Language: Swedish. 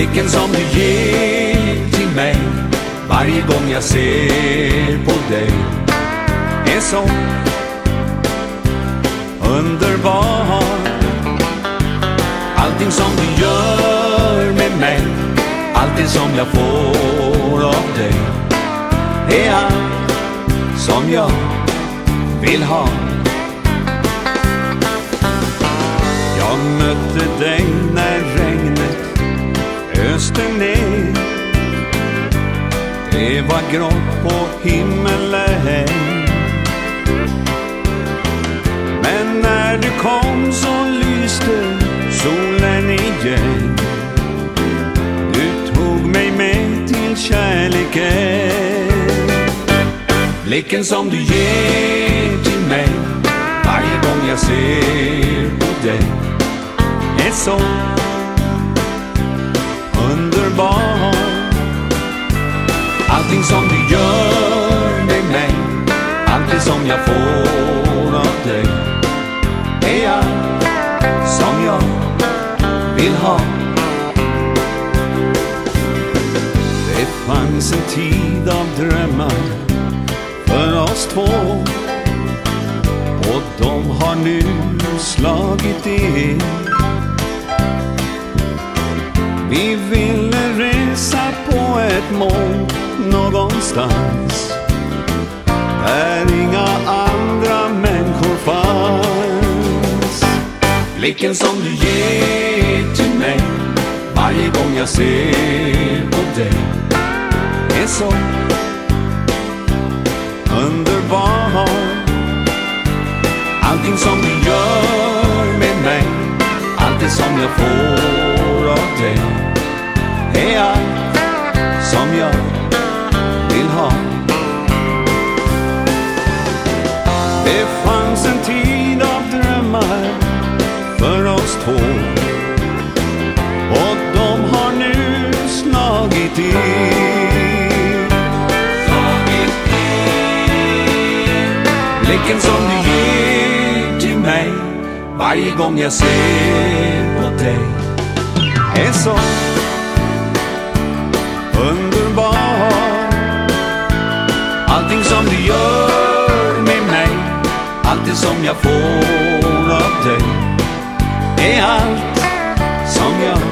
Blicken som du ger till mig varje gång jag ser på dig. Är så underbar. Allting som du gör med mig Allting som jag får av dig är allt som jag vill ha. Jag mötte dig när öste ner. Det var grått på himmelen. Men när du kom så lyste solen igen. Du tog mig med till kärleken. Blicken som du ger. Allting som du gör med mig. Allting som jag får av dig. Är allt som jag vill ha. Det fanns en tid av drömmar för oss två. Och de har nu slagit in Vi vill på ett moln någonstans. Där inga andra människor fanns. Blicken som du ger till mig varje gång jag ser på dig. Är så underbar Allting som du gör med mig. Allt det som jag får av dig. Är allt som jag vill ha. Det fanns en tid av drömmar för oss två. Och de har nu slagit in Blicken som du ger till mig varje gång jag ser på dig är så underbar Allting som du gör med mig Allting som jag får av dig är allt som jag